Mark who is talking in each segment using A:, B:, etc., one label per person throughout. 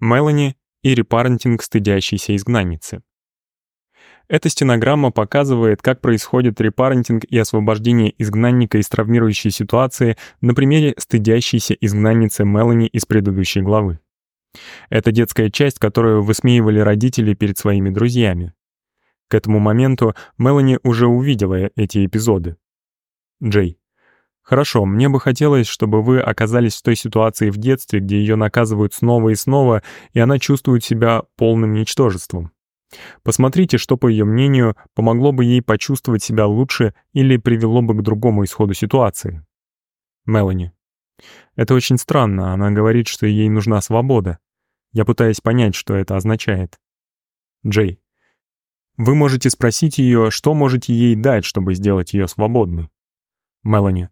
A: Мелани и репарентинг стыдящейся изгнанницы. Эта стенограмма показывает, как происходит репарентинг и освобождение изгнанника из травмирующей ситуации на примере стыдящейся изгнанницы Мелани из предыдущей главы. Это детская часть, которую высмеивали родители перед своими друзьями. К этому моменту Мелани уже увидела эти эпизоды. Джей. Хорошо, мне бы хотелось, чтобы вы оказались в той ситуации в детстве, где ее наказывают снова и снова, и она чувствует себя полным ничтожеством. Посмотрите, что, по ее мнению, помогло бы ей почувствовать себя лучше или привело бы к другому исходу ситуации. Мелани. Это очень странно, она говорит, что ей нужна свобода. Я пытаюсь понять, что это означает. Джей. Вы можете спросить ее, что можете ей дать, чтобы сделать ее свободной. Мелани.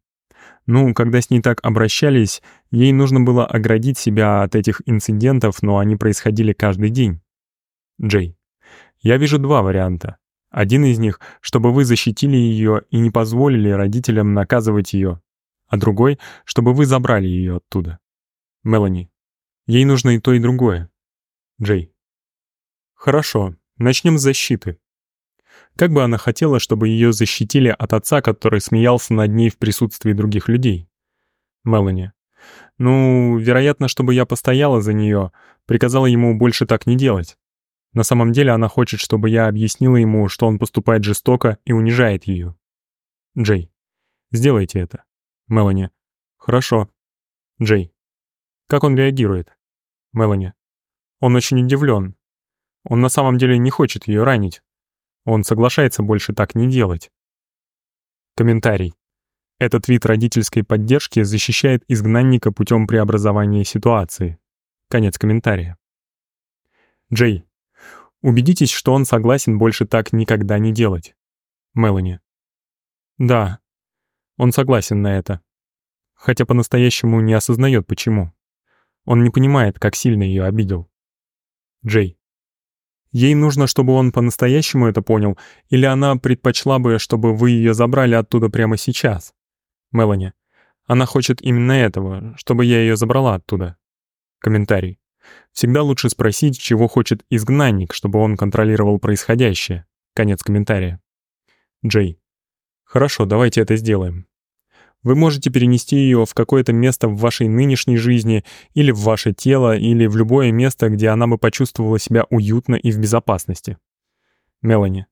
A: Ну, когда с ней так обращались, ей нужно было оградить себя от этих инцидентов, но они происходили каждый день. Джей. Я вижу два варианта. Один из них, чтобы вы защитили ее и не позволили родителям наказывать ее, а другой, чтобы вы забрали ее оттуда. Мелани. Ей нужно и то, и другое. Джей. Хорошо, начнем с защиты. Как бы она хотела, чтобы ее защитили от отца, который смеялся над ней в присутствии других людей? Мелани. Ну, вероятно, чтобы я постояла за нее, приказала ему больше так не делать. На самом деле она хочет, чтобы я объяснила ему, что он поступает жестоко и унижает ее. Джей. Сделайте это. Мелани. Хорошо. Джей. Как он реагирует? Мелани. Он очень удивлен. Он на самом деле не хочет ее ранить. Он соглашается больше так не делать. Комментарий. Этот вид родительской поддержки защищает изгнанника путем преобразования ситуации. Конец комментария. Джей. Убедитесь, что он согласен больше так никогда не делать. Мелани. Да, он согласен на это. Хотя по-настоящему не осознает почему. Он не понимает, как сильно ее обидел. Джей. Ей нужно, чтобы он по-настоящему это понял, или она предпочла бы, чтобы вы ее забрали оттуда прямо сейчас? Мелани. Она хочет именно этого, чтобы я ее забрала оттуда. Комментарий. Всегда лучше спросить, чего хочет изгнанник, чтобы он контролировал происходящее. Конец комментария. Джей. Хорошо, давайте это сделаем. Вы можете перенести ее в какое-то место в вашей нынешней жизни, или в ваше тело, или в любое место, где она бы почувствовала себя уютно и в безопасности. Мелани.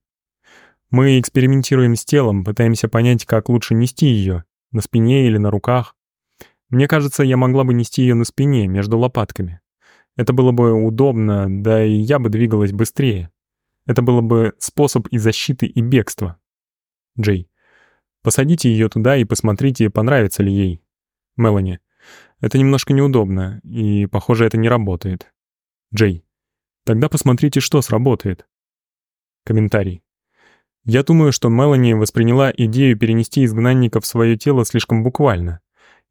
A: Мы экспериментируем с телом, пытаемся понять, как лучше нести ее, на спине или на руках. Мне кажется, я могла бы нести ее на спине, между лопатками. Это было бы удобно, да и я бы двигалась быстрее. Это было бы способ и защиты, и бегства. Джей. Посадите ее туда и посмотрите, понравится ли ей. Мелани. Это немножко неудобно, и, похоже, это не работает. Джей. Тогда посмотрите, что сработает. Комментарий. Я думаю, что Мелани восприняла идею перенести изгнанника в свое тело слишком буквально.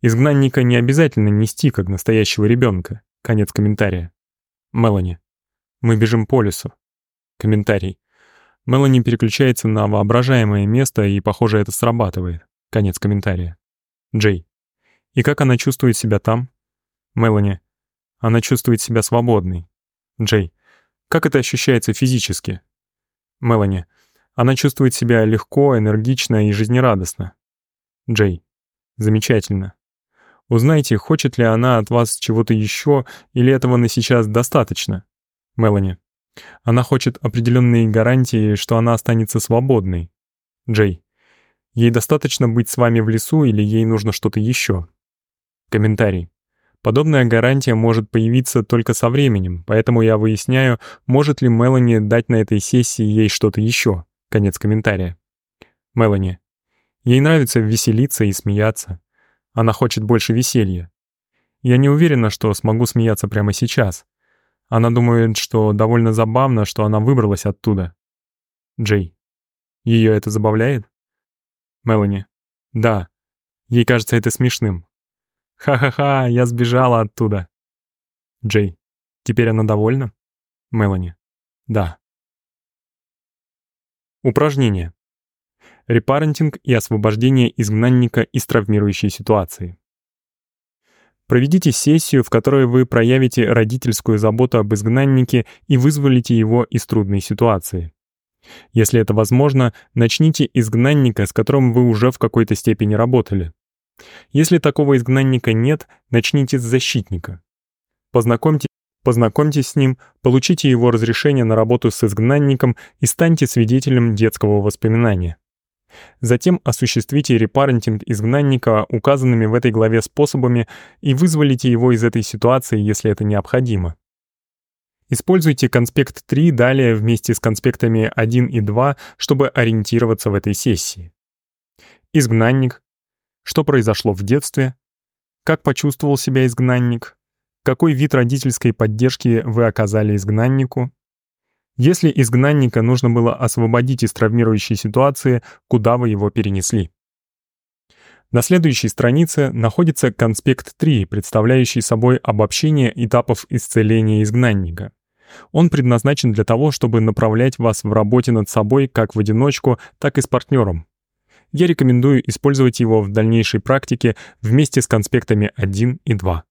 A: Изгнанника не обязательно нести как настоящего ребенка. Конец комментария. Мелани. Мы бежим по лесу. Комментарий. Мелани переключается на воображаемое место, и, похоже, это срабатывает. Конец комментария. Джей. И как она чувствует себя там? Мелани. Она чувствует себя свободной. Джей. Как это ощущается физически? Мелани. Она чувствует себя легко, энергично и жизнерадостно. Джей. Замечательно. Узнайте, хочет ли она от вас чего-то еще, или этого на сейчас достаточно. Мелани. Она хочет определенные гарантии, что она останется свободной. Джей. Ей достаточно быть с вами в лесу или ей нужно что-то еще? Комментарий. Подобная гарантия может появиться только со временем, поэтому я выясняю, может ли Мелани дать на этой сессии ей что-то еще. Конец комментария. Мелани. Ей нравится веселиться и смеяться. Она хочет больше веселья. Я не уверена, что смогу смеяться прямо сейчас. Она думает, что довольно забавно, что она выбралась оттуда. Джей. Ее это забавляет? Мелани. Да. Ей кажется это смешным. Ха-ха-ха, я сбежала оттуда. Джей. Теперь она довольна? Мелани. Да. Упражнение. Репарентинг и освобождение изгнанника из травмирующей ситуации. Проведите сессию, в которой вы проявите родительскую заботу об изгнаннике и вызволите его из трудной ситуации. Если это возможно, начните изгнанника, с которым вы уже в какой-то степени работали. Если такого изгнанника нет, начните с защитника. Познакомьте, познакомьтесь с ним, получите его разрешение на работу с изгнанником и станьте свидетелем детского воспоминания. Затем осуществите репарентинг изгнанника указанными в этой главе способами и вызволите его из этой ситуации, если это необходимо. Используйте конспект 3 далее вместе с конспектами 1 и 2, чтобы ориентироваться в этой сессии. Изгнанник. Что произошло в детстве? Как почувствовал себя изгнанник? Какой вид родительской поддержки вы оказали изгнаннику? Если изгнанника нужно было освободить из травмирующей ситуации, куда вы его перенесли? На следующей странице находится конспект 3, представляющий собой обобщение этапов исцеления изгнанника. Он предназначен для того, чтобы направлять вас в работе над собой как в одиночку, так и с партнером. Я рекомендую использовать его в дальнейшей практике вместе с конспектами 1 и 2.